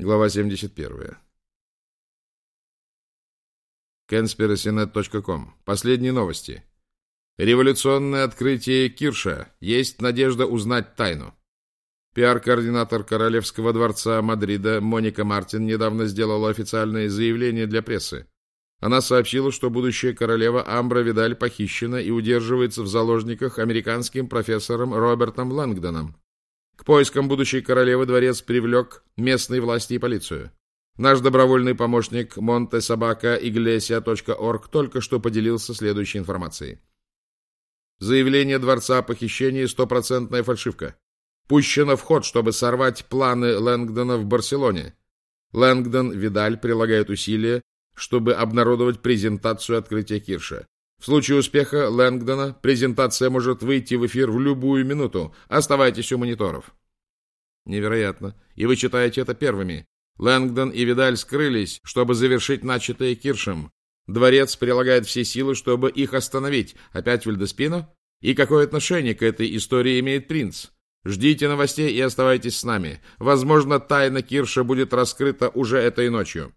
Глава 71. Conspiracynet.com. Последние новости. Революционное открытие Кирша. Есть надежда узнать тайну. Пиар-координатор Королевского дворца Мадрида Моника Мартин недавно сделала официальное заявление для прессы. Она сообщила, что будущая королева Амбра Видаль похищена и удерживается в заложниках американским профессором Робертом Лэнгдоном. К поискам будущей королевы дворец привлек местные власти и полицию. Наш добровольный помощник montesobacaiglesias.org только что поделился следующей информацией. Заявление дворца о похищении – стопроцентная фальшивка. Пущено в ход, чтобы сорвать планы Лэнгдона в Барселоне. Лэнгдон, Видаль прилагают усилия, чтобы обнародовать презентацию открытия Кирша. В случае успеха Лэнгдона презентация может выйти в эфир в любую минуту. Оставайтесь у мониторов. Невероятно. И вы читаете это первыми. Лэнгдон и Видаль скрылись, чтобы завершить начатое Киршем. Дворец прилагает все силы, чтобы их остановить. Опять Вильдеспино? И какое отношение к этой истории имеет принц? Ждите новостей и оставайтесь с нами. Возможно, тайна Кирша будет раскрыта уже этой ночью.